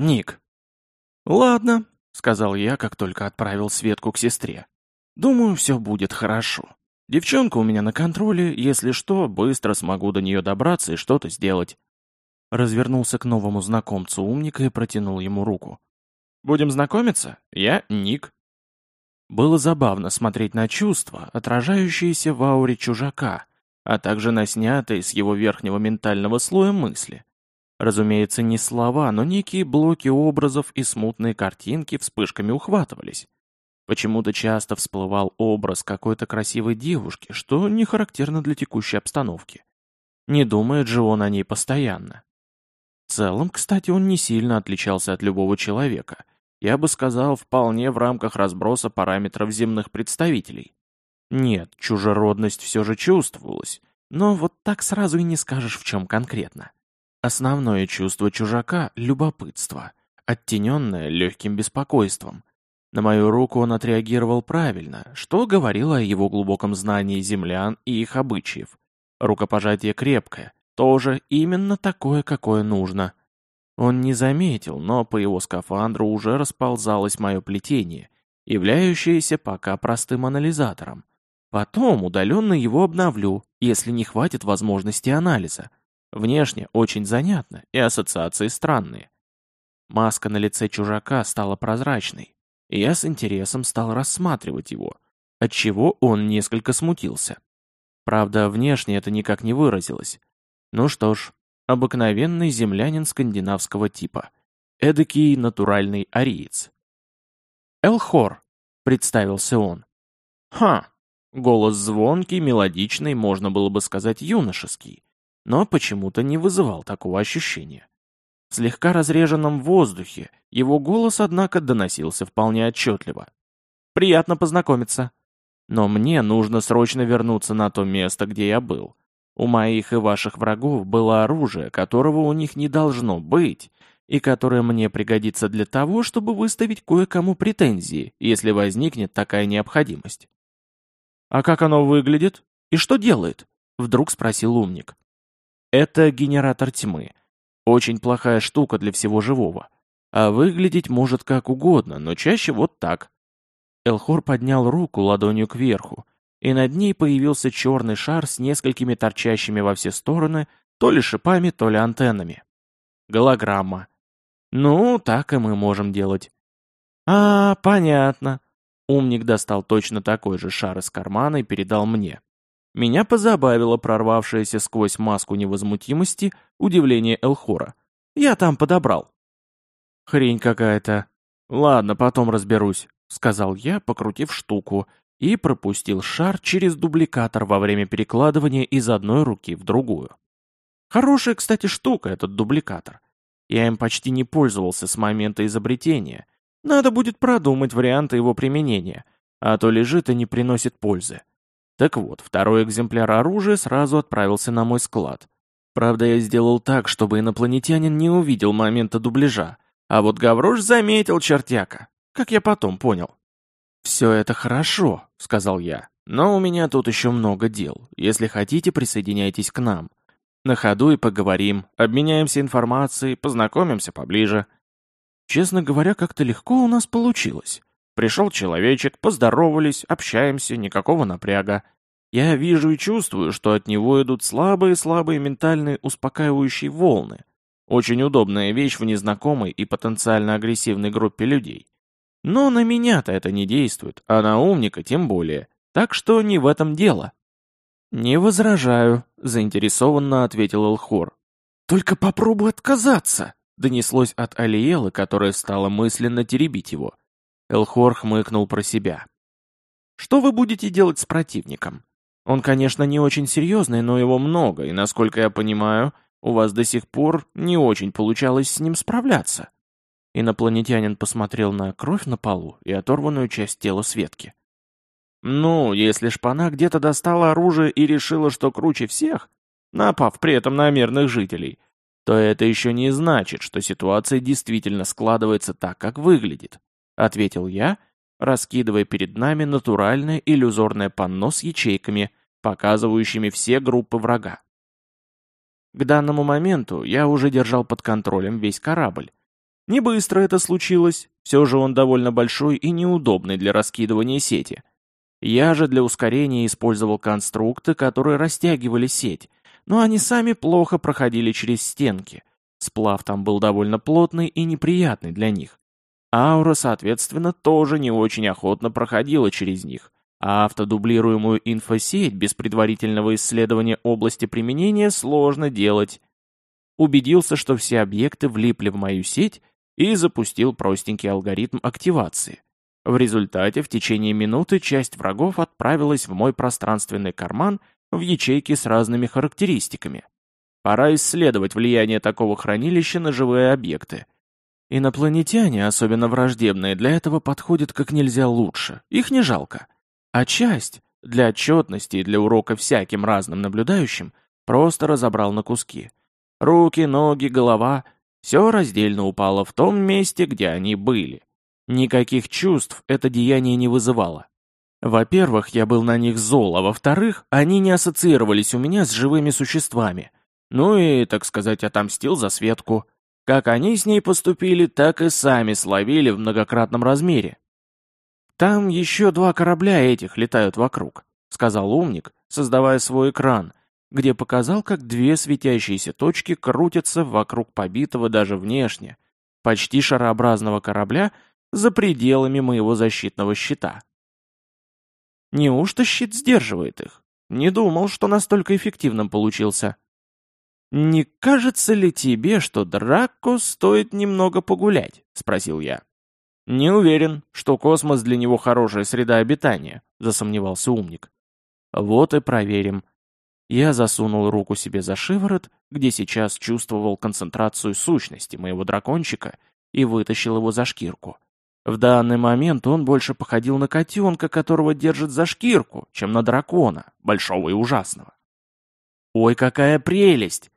Ник». «Ладно», — сказал я, как только отправил Светку к сестре. «Думаю, все будет хорошо. Девчонка у меня на контроле, если что, быстро смогу до нее добраться и что-то сделать». Развернулся к новому знакомцу умника и протянул ему руку. «Будем знакомиться? Я Ник». Было забавно смотреть на чувства, отражающиеся в ауре чужака, а также на снятые с его верхнего ментального слоя мысли. Разумеется, не слова, но некие блоки образов и смутные картинки вспышками ухватывались. Почему-то часто всплывал образ какой-то красивой девушки, что не характерно для текущей обстановки. Не думает же он о ней постоянно. В целом, кстати, он не сильно отличался от любого человека. Я бы сказал, вполне в рамках разброса параметров земных представителей. Нет, чужеродность все же чувствовалась, но вот так сразу и не скажешь, в чем конкретно. Основное чувство чужака — любопытство, оттененное легким беспокойством. На мою руку он отреагировал правильно, что говорило о его глубоком знании землян и их обычаев. Рукопожатие крепкое, тоже именно такое, какое нужно. Он не заметил, но по его скафандру уже расползалось мое плетение, являющееся пока простым анализатором. Потом удаленно его обновлю, если не хватит возможности анализа. Внешне очень занятно, и ассоциации странные. Маска на лице чужака стала прозрачной, и я с интересом стал рассматривать его, отчего он несколько смутился. Правда, внешне это никак не выразилось. Ну что ж, обыкновенный землянин скандинавского типа. Эдакий натуральный ариец. «Элхор», — представился он. «Ха!» Голос звонкий, мелодичный, можно было бы сказать юношеский но почему-то не вызывал такого ощущения. В слегка разреженном воздухе его голос, однако, доносился вполне отчетливо. «Приятно познакомиться. Но мне нужно срочно вернуться на то место, где я был. У моих и ваших врагов было оружие, которого у них не должно быть, и которое мне пригодится для того, чтобы выставить кое-кому претензии, если возникнет такая необходимость». «А как оно выглядит? И что делает?» — вдруг спросил умник. Это генератор тьмы. Очень плохая штука для всего живого. А выглядеть может как угодно, но чаще вот так. Элхор поднял руку ладонью кверху, и над ней появился черный шар с несколькими торчащими во все стороны то ли шипами, то ли антеннами. Голограмма. Ну, так и мы можем делать. А, понятно. Умник достал точно такой же шар из кармана и передал мне. Меня позабавило прорвавшееся сквозь маску невозмутимости удивление Элхора. Я там подобрал. Хрень какая-то. Ладно, потом разберусь, сказал я, покрутив штуку, и пропустил шар через дубликатор во время перекладывания из одной руки в другую. Хорошая, кстати, штука этот дубликатор. Я им почти не пользовался с момента изобретения. Надо будет продумать варианты его применения, а то лежит и не приносит пользы. Так вот, второй экземпляр оружия сразу отправился на мой склад. Правда, я сделал так, чтобы инопланетянин не увидел момента дубляжа, а вот Гаврош заметил чертяка, как я потом понял. «Все это хорошо», — сказал я, — «но у меня тут еще много дел. Если хотите, присоединяйтесь к нам. На ходу и поговорим, обменяемся информацией, познакомимся поближе». Честно говоря, как-то легко у нас получилось. Пришел человечек, поздоровались, общаемся, никакого напряга. Я вижу и чувствую, что от него идут слабые-слабые ментальные успокаивающие волны. Очень удобная вещь в незнакомой и потенциально агрессивной группе людей. Но на меня-то это не действует, а на умника тем более. Так что не в этом дело. «Не возражаю», — заинтересованно ответил Элхор. «Только попробуй отказаться», — донеслось от Алиелы, которая стала мысленно теребить его. Элхор хмыкнул про себя. «Что вы будете делать с противником? Он, конечно, не очень серьезный, но его много, и, насколько я понимаю, у вас до сих пор не очень получалось с ним справляться». Инопланетянин посмотрел на кровь на полу и оторванную часть тела Светки. «Ну, если шпана где-то достала оружие и решила, что круче всех, напав при этом на мирных жителей, то это еще не значит, что ситуация действительно складывается так, как выглядит ответил я, раскидывая перед нами натуральное иллюзорное панно с ячейками, показывающими все группы врага. К данному моменту я уже держал под контролем весь корабль. Не быстро это случилось, все же он довольно большой и неудобный для раскидывания сети. Я же для ускорения использовал конструкты, которые растягивали сеть, но они сами плохо проходили через стенки. Сплав там был довольно плотный и неприятный для них. Аура, соответственно, тоже не очень охотно проходила через них, а автодублируемую инфосеть без предварительного исследования области применения сложно делать. Убедился, что все объекты влипли в мою сеть и запустил простенький алгоритм активации. В результате в течение минуты часть врагов отправилась в мой пространственный карман в ячейки с разными характеристиками. Пора исследовать влияние такого хранилища на живые объекты. Инопланетяне, особенно враждебные, для этого подходят как нельзя лучше. Их не жалко. А часть, для отчетности и для урока всяким разным наблюдающим, просто разобрал на куски. Руки, ноги, голова — все раздельно упало в том месте, где они были. Никаких чувств это деяние не вызывало. Во-первых, я был на них зол, а во-вторых, они не ассоциировались у меня с живыми существами. Ну и, так сказать, отомстил за Светку. Как они с ней поступили, так и сами словили в многократном размере. «Там еще два корабля этих летают вокруг», — сказал умник, создавая свой экран, где показал, как две светящиеся точки крутятся вокруг побитого даже внешне, почти шарообразного корабля — за пределами моего защитного щита. Неужто щит сдерживает их? Не думал, что настолько эффективным получился. «Не кажется ли тебе, что Драко стоит немного погулять?» — спросил я. «Не уверен, что космос для него хорошая среда обитания», — засомневался умник. «Вот и проверим». Я засунул руку себе за шиворот, где сейчас чувствовал концентрацию сущности моего дракончика, и вытащил его за шкирку. В данный момент он больше походил на котенка, которого держит за шкирку, чем на дракона, большого и ужасного. «Ой, какая прелесть!»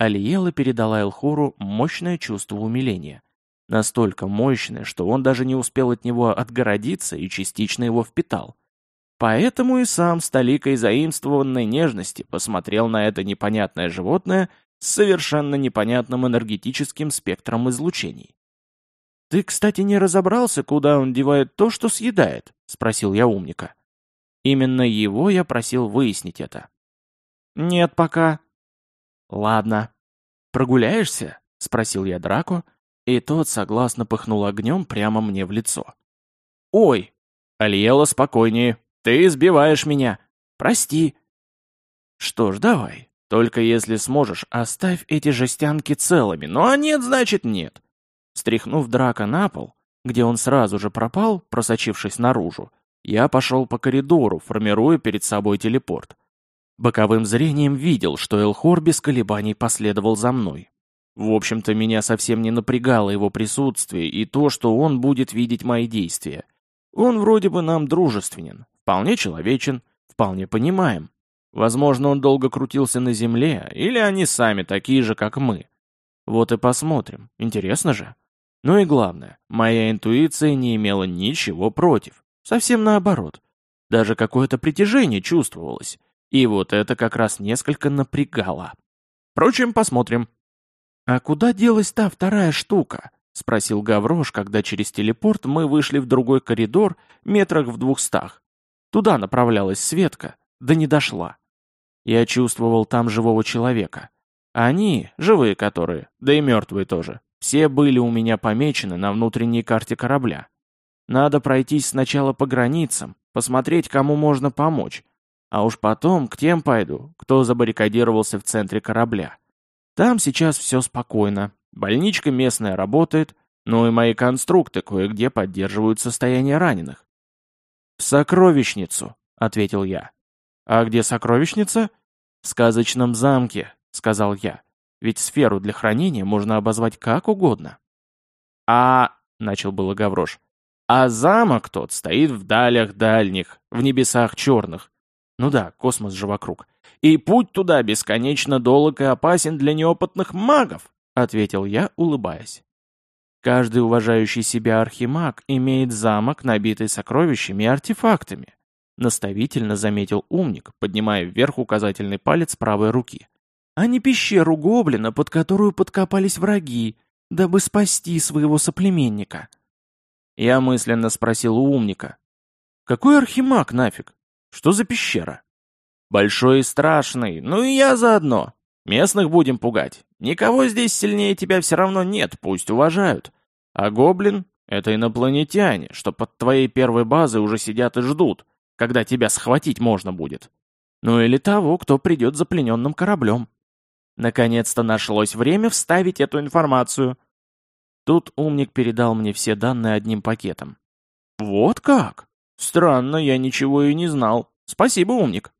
Алиела передала Элхору мощное чувство умиления. Настолько мощное, что он даже не успел от него отгородиться и частично его впитал. Поэтому и сам с толикой заимствованной нежности посмотрел на это непонятное животное с совершенно непонятным энергетическим спектром излучений. «Ты, кстати, не разобрался, куда он девает то, что съедает?» — спросил я умника. Именно его я просил выяснить это. «Нет пока». «Ладно. Прогуляешься?» — спросил я Драко, и тот согласно пыхнул огнем прямо мне в лицо. «Ой!» «Альела, спокойнее. Ты избиваешь меня. Прости». «Что ж, давай. Только если сможешь, оставь эти жестянки целыми. Ну а нет, значит нет. Стряхнув драка на пол, где он сразу же пропал, просочившись наружу, я пошел по коридору, формируя перед собой телепорт. Боковым зрением видел, что Элхор без колебаний последовал за мной. В общем-то, меня совсем не напрягало его присутствие и то, что он будет видеть мои действия. Он вроде бы нам дружественен, вполне человечен, вполне понимаем. Возможно, он долго крутился на земле, или они сами такие же, как мы. Вот и посмотрим, интересно же. Ну и главное, моя интуиция не имела ничего против. Совсем наоборот. Даже какое-то притяжение чувствовалось. И вот это как раз несколько напрягало. Впрочем, посмотрим. «А куда делась та вторая штука?» — спросил Гаврош, когда через телепорт мы вышли в другой коридор метрах в двухстах. Туда направлялась Светка, да не дошла. Я чувствовал там живого человека. Они, живые которые, да и мертвые тоже, все были у меня помечены на внутренней карте корабля. Надо пройтись сначала по границам, посмотреть, кому можно помочь, а уж потом к тем пойду, кто забаррикадировался в центре корабля. Там сейчас все спокойно, больничка местная работает, но и мои конструкты кое-где поддерживают состояние раненых. «В сокровищницу», — ответил я. «А где сокровищница?» «В сказочном замке», — сказал я. Ведь сферу для хранения можно обозвать как угодно. А... начал было Гаврош. А замок тот стоит в далях дальних, в небесах черных. Ну да, космос же вокруг. И путь туда бесконечно долг и опасен для неопытных магов, ответил я, улыбаясь. Каждый уважающий себя архимаг имеет замок, набитый сокровищами и артефактами, наставительно заметил умник, поднимая вверх указательный палец правой руки а не пещеру гоблина, под которую подкопались враги. дабы спасти своего соплеменника. Я мысленно спросил у умника. Какой архимаг нафиг? Что за пещера? Большой и страшный, ну и я заодно. Местных будем пугать. Никого здесь сильнее тебя все равно нет, пусть уважают. А гоблин — это инопланетяне, что под твоей первой базой уже сидят и ждут, когда тебя схватить можно будет. Ну или того, кто придет за плененным кораблем. Наконец-то нашлось время вставить эту информацию. Тут умник передал мне все данные одним пакетом. Вот как? Странно, я ничего и не знал. Спасибо, умник.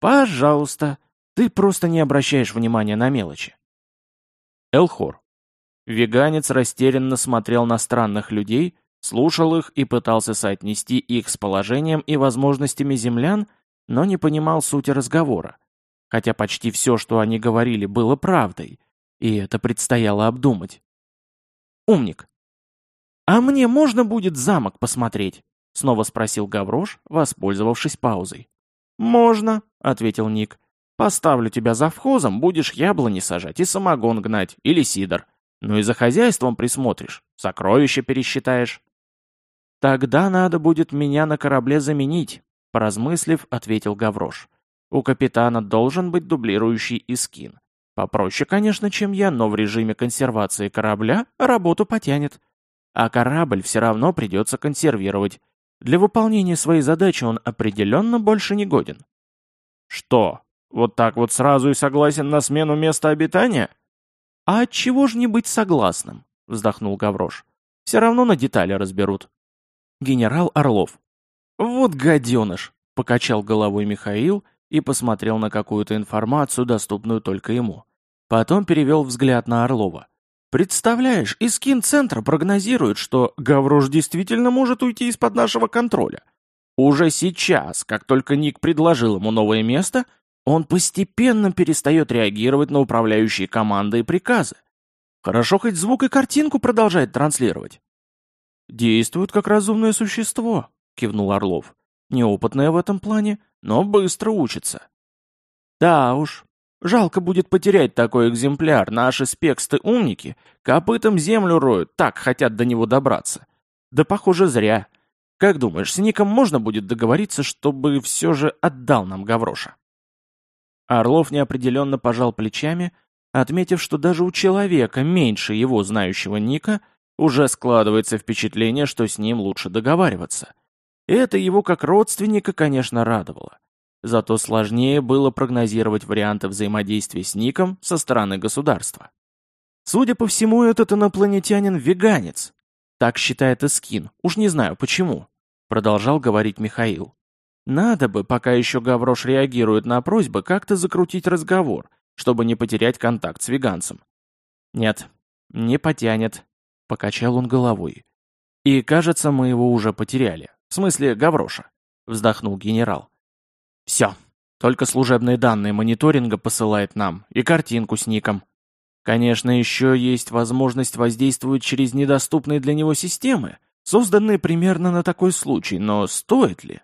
Пожалуйста. Ты просто не обращаешь внимания на мелочи. Элхор. Веганец растерянно смотрел на странных людей, слушал их и пытался соотнести их с положением и возможностями землян, но не понимал сути разговора хотя почти все, что они говорили, было правдой, и это предстояло обдумать. «Умник, а мне можно будет замок посмотреть?» — снова спросил Гаврош, воспользовавшись паузой. «Можно», — ответил Ник. «Поставлю тебя за вхозом, будешь яблони сажать и самогон гнать, или сидор. Ну и за хозяйством присмотришь, сокровища пересчитаешь». «Тогда надо будет меня на корабле заменить», — поразмыслив, ответил Гаврош. У капитана должен быть дублирующий искин. Попроще, конечно, чем я, но в режиме консервации корабля работу потянет. А корабль все равно придется консервировать. Для выполнения своей задачи он определенно больше не годен. Что, вот так вот сразу и согласен на смену места обитания? А от чего же не быть согласным? Вздохнул Гаврош. Все равно на детали разберут. Генерал Орлов. Вот гаденыш, покачал головой Михаил и посмотрел на какую-то информацию, доступную только ему. Потом перевел взгляд на Орлова. «Представляешь, Искин центра прогнозирует, что Гаврош действительно может уйти из-под нашего контроля. Уже сейчас, как только Ник предложил ему новое место, он постепенно перестает реагировать на управляющие команды и приказы. Хорошо хоть звук и картинку продолжает транслировать». «Действует как разумное существо», — кивнул Орлов. «Неопытное в этом плане, но быстро учится. Да уж, жалко будет потерять такой экземпляр, наши спексты-умники копытом землю роют, так хотят до него добраться. Да похоже зря. Как думаешь, с Ником можно будет договориться, чтобы все же отдал нам Гавроша? Орлов неопределенно пожал плечами, отметив, что даже у человека, меньше его знающего Ника, уже складывается впечатление, что с ним лучше договариваться. Это его как родственника, конечно, радовало. Зато сложнее было прогнозировать варианты взаимодействия с Ником со стороны государства. Судя по всему, этот инопланетянин веганец. Так считает Искин, уж не знаю почему, продолжал говорить Михаил. Надо бы, пока еще Гаврош реагирует на просьбы, как-то закрутить разговор, чтобы не потерять контакт с веганцем. Нет, не потянет, покачал он головой. И, кажется, мы его уже потеряли. В смысле, Гавроша», — вздохнул генерал. «Все. Только служебные данные мониторинга посылает нам и картинку с ником. Конечно, еще есть возможность воздействовать через недоступные для него системы, созданные примерно на такой случай, но стоит ли?»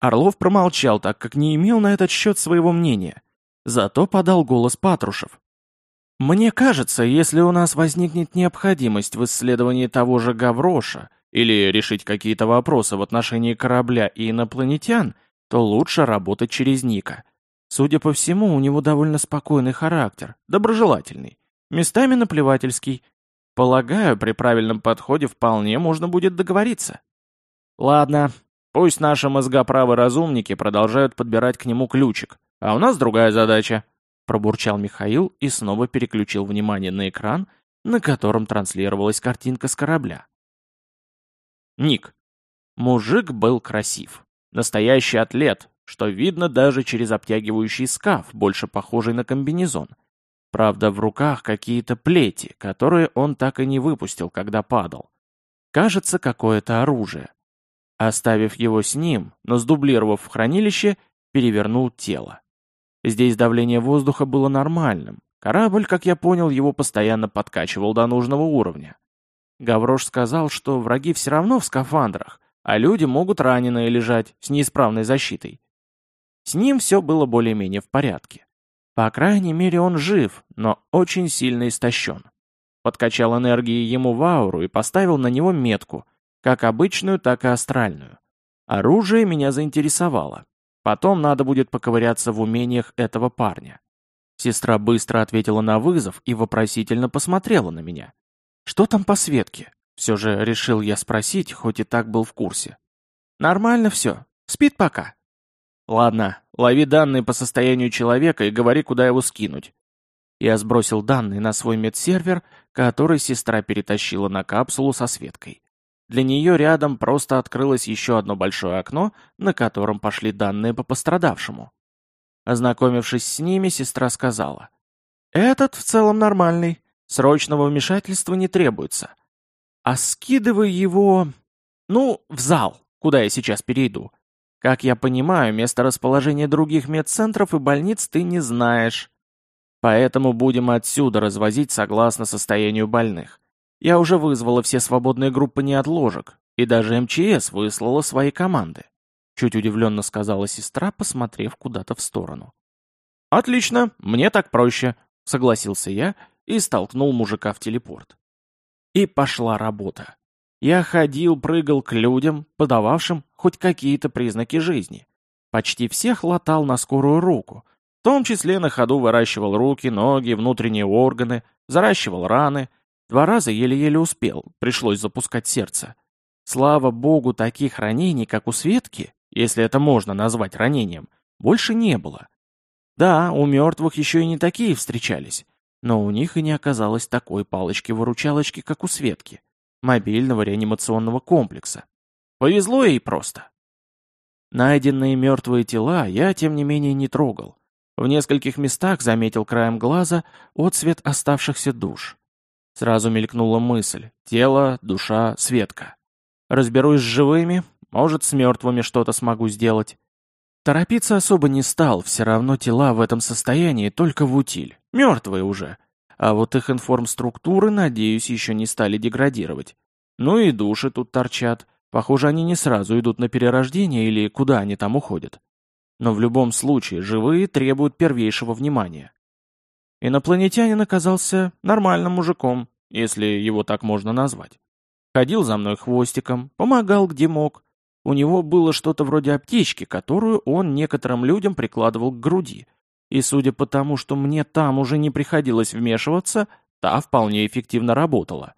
Орлов промолчал, так как не имел на этот счет своего мнения. Зато подал голос Патрушев. «Мне кажется, если у нас возникнет необходимость в исследовании того же Гавроша, или решить какие-то вопросы в отношении корабля и инопланетян, то лучше работать через Ника. Судя по всему, у него довольно спокойный характер, доброжелательный, местами наплевательский. Полагаю, при правильном подходе вполне можно будет договориться. Ладно, пусть наши мозгоправы разумники продолжают подбирать к нему ключик, а у нас другая задача. Пробурчал Михаил и снова переключил внимание на экран, на котором транслировалась картинка с корабля. Ник. Мужик был красив. Настоящий атлет, что видно даже через обтягивающий скаф, больше похожий на комбинезон. Правда, в руках какие-то плети, которые он так и не выпустил, когда падал. Кажется, какое-то оружие. Оставив его с ним, но сдублировав в хранилище, перевернул тело. Здесь давление воздуха было нормальным. Корабль, как я понял, его постоянно подкачивал до нужного уровня. Гаврош сказал, что враги все равно в скафандрах, а люди могут раненые лежать с неисправной защитой. С ним все было более-менее в порядке. По крайней мере, он жив, но очень сильно истощен. подкачал энергии ему в ауру и поставил на него метку, как обычную, так и астральную. Оружие меня заинтересовало. Потом надо будет поковыряться в умениях этого парня. Сестра быстро ответила на вызов и вопросительно посмотрела на меня. «Что там по Светке?» Все же решил я спросить, хоть и так был в курсе. «Нормально все. Спит пока». «Ладно, лови данные по состоянию человека и говори, куда его скинуть». Я сбросил данные на свой медсервер, который сестра перетащила на капсулу со Светкой. Для нее рядом просто открылось еще одно большое окно, на котором пошли данные по пострадавшему. Ознакомившись с ними, сестра сказала. «Этот в целом нормальный, срочного вмешательства не требуется. А скидывай его... ну, в зал, куда я сейчас перейду. Как я понимаю, место расположения других медцентров и больниц ты не знаешь. Поэтому будем отсюда развозить согласно состоянию больных. Я уже вызвала все свободные группы неотложек, и даже МЧС выслала свои команды. Чуть удивленно сказала сестра, посмотрев куда-то в сторону. «Отлично, мне так проще», — согласился я и столкнул мужика в телепорт. И пошла работа. Я ходил, прыгал к людям, подававшим хоть какие-то признаки жизни. Почти всех латал на скорую руку, в том числе на ходу выращивал руки, ноги, внутренние органы, заращивал раны. Два раза еле-еле успел, пришлось запускать сердце. Слава богу, таких ранений, как у Светки, если это можно назвать ранением, больше не было. Да, у мертвых еще и не такие встречались, но у них и не оказалось такой палочки-выручалочки, как у Светки, мобильного реанимационного комплекса. Повезло ей просто. Найденные мертвые тела я, тем не менее, не трогал. В нескольких местах заметил краем глаза отцвет оставшихся душ. Сразу мелькнула мысль — тело, душа, Светка. Разберусь с живыми, может, с мертвыми что-то смогу сделать. Торопиться особо не стал, все равно тела в этом состоянии только в утиль. Мертвые уже. А вот их информструктуры, надеюсь, еще не стали деградировать. Ну и души тут торчат. Похоже, они не сразу идут на перерождение или куда они там уходят. Но в любом случае, живые требуют первейшего внимания. Инопланетянин оказался нормальным мужиком, если его так можно назвать. Ходил за мной хвостиком, помогал где мог, у него было что-то вроде аптечки, которую он некоторым людям прикладывал к груди. И судя по тому, что мне там уже не приходилось вмешиваться, та вполне эффективно работала.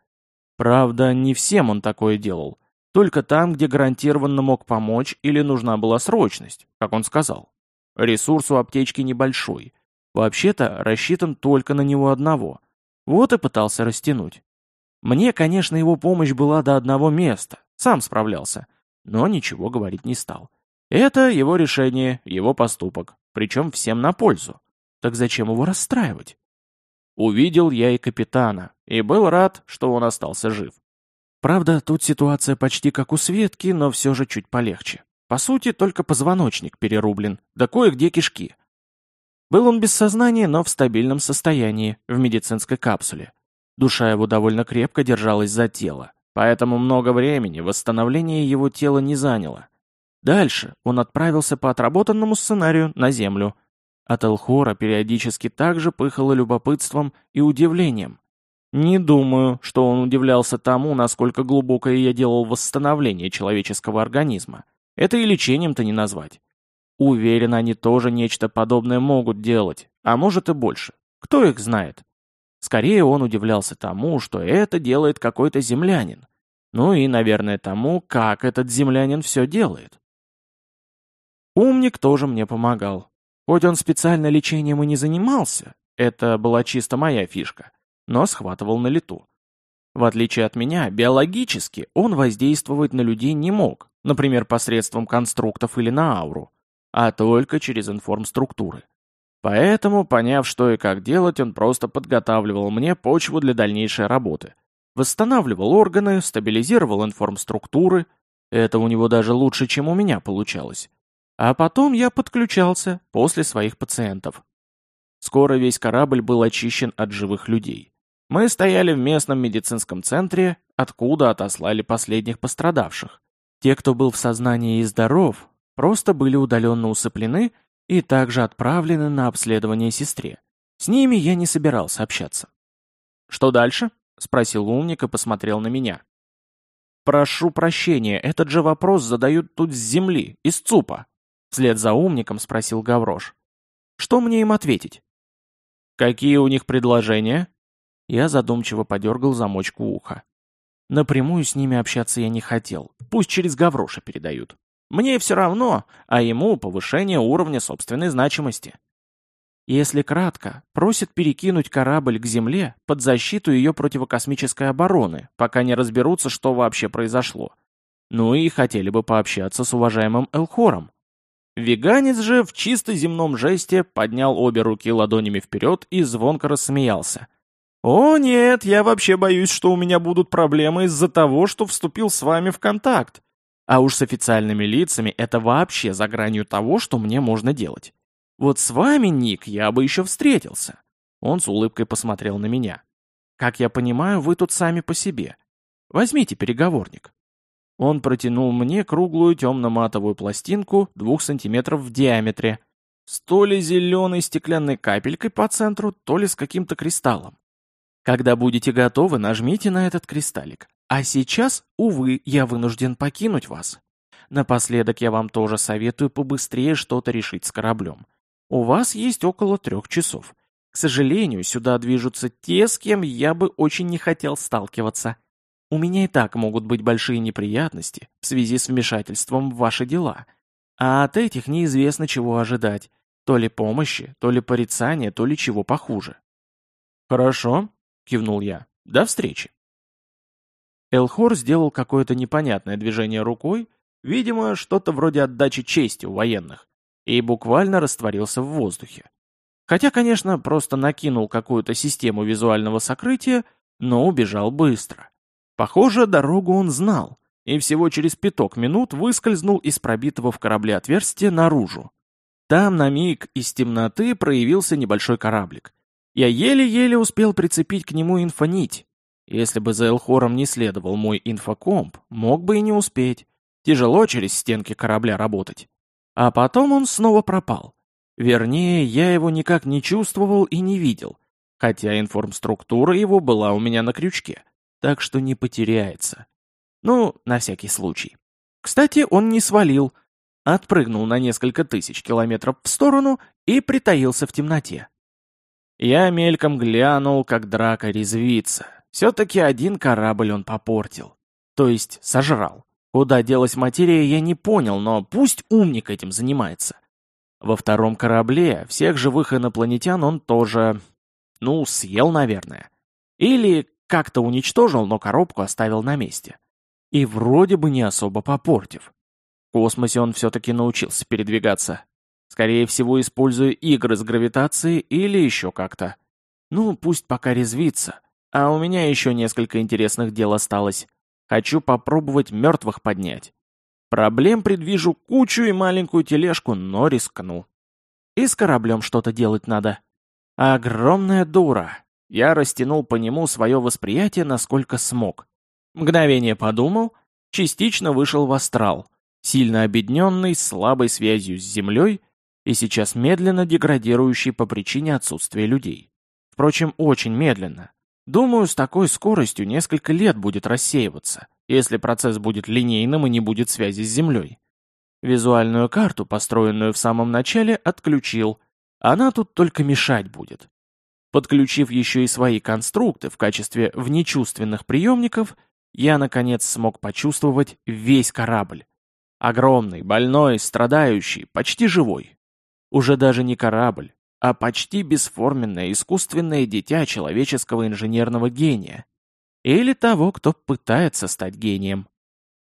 Правда, не всем он такое делал. Только там, где гарантированно мог помочь или нужна была срочность, как он сказал. Ресурс у аптечки небольшой. Вообще-то рассчитан только на него одного. Вот и пытался растянуть. Мне, конечно, его помощь была до одного места. Сам справлялся но ничего говорить не стал. Это его решение, его поступок, причем всем на пользу. Так зачем его расстраивать? Увидел я и капитана, и был рад, что он остался жив. Правда, тут ситуация почти как у Светки, но все же чуть полегче. По сути, только позвоночник перерублен, да кое-где кишки. Был он без сознания, но в стабильном состоянии, в медицинской капсуле. Душа его довольно крепко держалась за тело. Поэтому много времени восстановление его тела не заняло. Дальше он отправился по отработанному сценарию на Землю. От Элхора периодически также пыхало любопытством и удивлением. Не думаю, что он удивлялся тому, насколько глубокое я делал восстановление человеческого организма. Это и лечением-то не назвать. Уверен, они тоже нечто подобное могут делать, а может и больше. Кто их знает? Скорее он удивлялся тому, что это делает какой-то землянин. Ну и, наверное, тому, как этот землянин все делает. Умник тоже мне помогал. Хоть он специально лечением и не занимался, это была чисто моя фишка, но схватывал на лету. В отличие от меня, биологически он воздействовать на людей не мог, например, посредством конструктов или на ауру, а только через информструктуры. Поэтому, поняв, что и как делать, он просто подготавливал мне почву для дальнейшей работы. Восстанавливал органы, стабилизировал информструктуры. Это у него даже лучше, чем у меня получалось. А потом я подключался после своих пациентов. Скоро весь корабль был очищен от живых людей. Мы стояли в местном медицинском центре, откуда отослали последних пострадавших. Те, кто был в сознании и здоров, просто были удаленно усыплены и также отправлены на обследование сестре. С ними я не собирался общаться. «Что дальше?» — спросил умник и посмотрел на меня. «Прошу прощения, этот же вопрос задают тут с земли, из ЦУПа», вслед за умником спросил Гаврош. «Что мне им ответить?» «Какие у них предложения?» Я задумчиво подергал замочку уха. Напрямую с ними общаться я не хотел. Пусть через Гавроша передают. Мне все равно, а ему повышение уровня собственной значимости. Если кратко, просит перекинуть корабль к Земле под защиту ее противокосмической обороны, пока не разберутся, что вообще произошло. Ну и хотели бы пообщаться с уважаемым Элхором. Веганец же в чисто земном жесте поднял обе руки ладонями вперед и звонко рассмеялся. «О нет, я вообще боюсь, что у меня будут проблемы из-за того, что вступил с вами в контакт. А уж с официальными лицами это вообще за гранью того, что мне можно делать. Вот с вами, Ник, я бы еще встретился. Он с улыбкой посмотрел на меня. Как я понимаю, вы тут сами по себе. Возьмите переговорник. Он протянул мне круглую темно-матовую пластинку двух сантиметров в диаметре, с то ли зеленой стеклянной капелькой по центру, то ли с каким-то кристаллом. Когда будете готовы, нажмите на этот кристаллик. А сейчас, увы, я вынужден покинуть вас. Напоследок я вам тоже советую побыстрее что-то решить с кораблем. У вас есть около трех часов. К сожалению, сюда движутся те, с кем я бы очень не хотел сталкиваться. У меня и так могут быть большие неприятности в связи с вмешательством в ваши дела. А от этих неизвестно чего ожидать. То ли помощи, то ли порицания, то ли чего похуже. «Хорошо», — кивнул я. «До встречи». Элхор сделал какое-то непонятное движение рукой, видимо, что-то вроде отдачи чести у военных, и буквально растворился в воздухе. Хотя, конечно, просто накинул какую-то систему визуального сокрытия, но убежал быстро. Похоже, дорогу он знал, и всего через пяток минут выскользнул из пробитого в корабле отверстия наружу. Там на миг из темноты проявился небольшой кораблик. Я еле-еле успел прицепить к нему инфонить, если бы за Элхором не следовал мой инфокомп, мог бы и не успеть. Тяжело через стенки корабля работать. А потом он снова пропал. Вернее, я его никак не чувствовал и не видел, хотя информструктура его была у меня на крючке, так что не потеряется. Ну, на всякий случай. Кстати, он не свалил, отпрыгнул на несколько тысяч километров в сторону и притаился в темноте. Я мельком глянул, как драка резвится, все-таки один корабль он попортил. То есть сожрал. Куда делась материя, я не понял, но пусть умник этим занимается. Во втором корабле всех живых инопланетян он тоже... Ну, съел, наверное. Или как-то уничтожил, но коробку оставил на месте. И вроде бы не особо попортив. В космосе он все-таки научился передвигаться. Скорее всего, используя игры с гравитацией или еще как-то. Ну, пусть пока резвится. А у меня еще несколько интересных дел осталось. Хочу попробовать мертвых поднять. Проблем предвижу кучу и маленькую тележку, но рискну. И с кораблем что-то делать надо. Огромная дура. Я растянул по нему свое восприятие, насколько смог. Мгновение подумал, частично вышел в астрал, сильно обедненный, слабой связью с Землей и сейчас медленно деградирующий по причине отсутствия людей. Впрочем, очень медленно. Думаю, с такой скоростью несколько лет будет рассеиваться, если процесс будет линейным и не будет связи с Землей. Визуальную карту, построенную в самом начале, отключил. Она тут только мешать будет. Подключив еще и свои конструкты в качестве внечувственных приемников, я, наконец, смог почувствовать весь корабль. Огромный, больной, страдающий, почти живой. Уже даже не корабль, а почти бесформенное искусственное дитя человеческого инженерного гения. Или того, кто пытается стать гением.